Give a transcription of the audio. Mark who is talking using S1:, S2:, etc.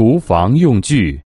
S1: 厨房用具。